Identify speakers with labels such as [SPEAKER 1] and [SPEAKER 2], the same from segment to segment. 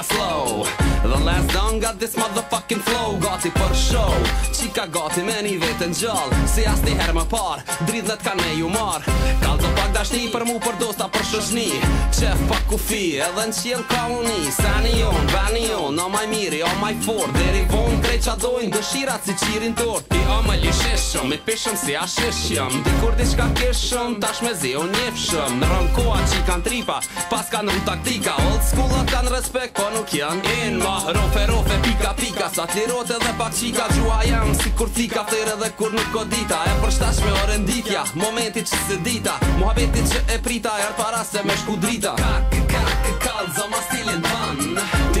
[SPEAKER 1] na flow The last done got this motherfucking flow Gati për show Qika gati me një vetën gjall Si as një herë më par Dridlet ka ne ju mar Kal të pak dashni për mu për dosta për shëshni Qef pak ku fi edhe në qjell ka uni Sani një jonë, ba një jonë, no maj miri, o maj fort Deri vonë krej qa dojnë, dëshirat si qirin tort I o me lishe shëm Me peshëm si a shesh jam di shka keshëm Tash me zi o Në rënë koa që i kanë tripa Pas kanë rënë taktika Old school-at kanë respekt Po nuk janë En ma rofe rofe pika pika Sa të lirote dhe pak qika Gjua jam si kur ti ka dhe kur nuk o dita E për shtash me o rendikja Momenti që se dita Muhabetit që e prita Erë para se me shku drita Kak, kak, kak, kak, kak, kak, kak, kak, kak, kak, kak,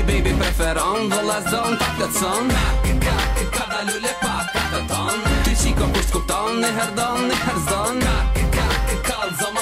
[SPEAKER 1] kak, kak, të kak, kak, kak, kak, kak, kak, kak, kak, ti si kom kusht kupton Në herë do në herë zon Kak,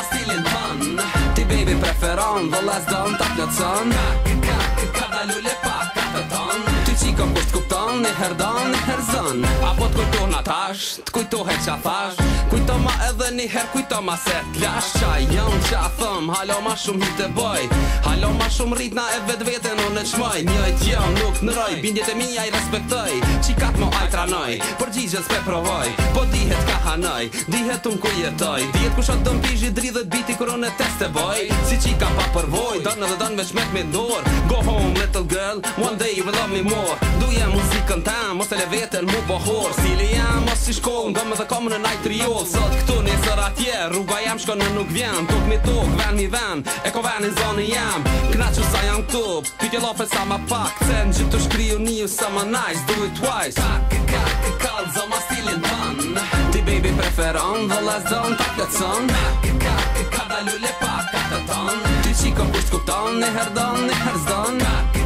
[SPEAKER 1] stilin ton Ti baby preferon, vë les do në të plëtson Kak, kak, kak, dalu le pak, kak, të ton Ti si kom kusht don, në her don, në her zon Apo të kujto në tash, të kujto he qa thash Kujto ma edhe një her, kujto ma se t'lash Qa jam qa thëm, halo ma shumë hit e boj Halo ma shumë rrit na e vet vete në në qmoj Një e nuk në roj, bindjet e mi a i respektoj Qikat mo a i tranoj, për gjigjës pe provoj Po dihet ka hanoj, dihet un ku jetoj Dihet ku shot dëm pijgjit dri dhe t'biti kër e test e boj Si qika pa përvoj, don edhe dan me shmet me dor Go home little girl, one day you will love me more Do jem muzik muzikën tem Mos e le vetën mu bëhor Si li jam, mos si shkollë Ngëmë dhe komë në najtë rjoll Sot këtu një sër atje Rruga jam shko në nuk vjen Tuk mi tuk, ven mi ven E ko ven i zoni jam Kna që sa janë këtu Pyke lofe sa ma pak Se në gjithë të shkriju një Sa ma nice, do it twice Kak, kak, kak, kak, zoma stilin ton Ti baby preferon Dhe les don, tak të cën Kak, kak, kak, kak, dalu le pak, kak të ton Ti qikon, pusht kupton Ne herdon, ne herzdon Kak,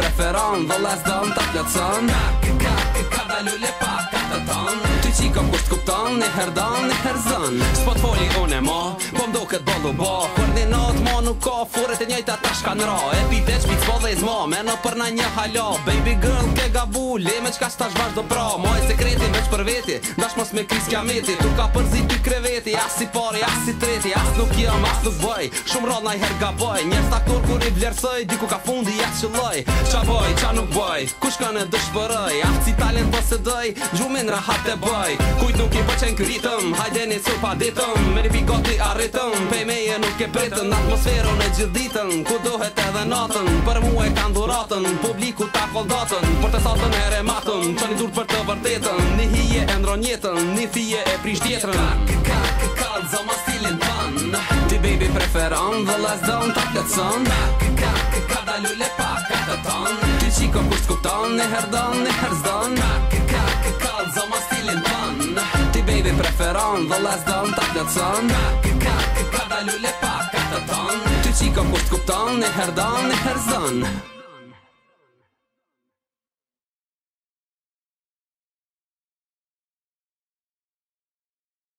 [SPEAKER 1] preferon Dhe les dëm të pjatësën Ka, ka, ka, ka, le pak Ka të ton Ty qi kom kusht kupton Një her dan, një her zën Spo të foli unë e ma Po mdo këtë bëllu ba Kër një ma nuk ka Furet e njëjta tashka në ra Epi dhe që pizpo vajz mo Me në përna një halo Baby girl ke gabu Leme qka s'ta vazhdo do pra Moj sekreti veç për veti Dash mos me kris kja meti Tu ka përzi ty kreveti As si pari, as si treti As nuk jam, as nuk boj Shumë rod naj her gaboj Njerës ta kur kur i vlerësoj Diku ka fundi, as që loj Qa boj, qa nuk boj Kush ka në dëshpëroj As si talent po se doj Gjumin rahat të boj Kujt nuk i përqen këritëm Hajde një sur pa ditëm Meri pi goti arritëm Pej nuk e pritëm Atmosferon e gjithditën Ku dohet edhe natën Për e kanë dhuratën Publiku ta koldatën Për të satën e rematën që një durë për të vërtetën Një hije e ndron jetën Një fije e prish djetërën Një kakë kakë kakë Zoma stilin tanë Ti baby preferan Dhe les dhe unë ta pletësën Një kakë kakë kakë Dalu le pak ka të tanë Ti qiko kur shkutan Një herë danë Një herë Kakë kakë kakë Zoma stilin tanë Ti baby preferan Dhe les dhe unë ta pletësën Kakë kakë kakë Dalu le qika kur t'kuptan Në herdan, në herzan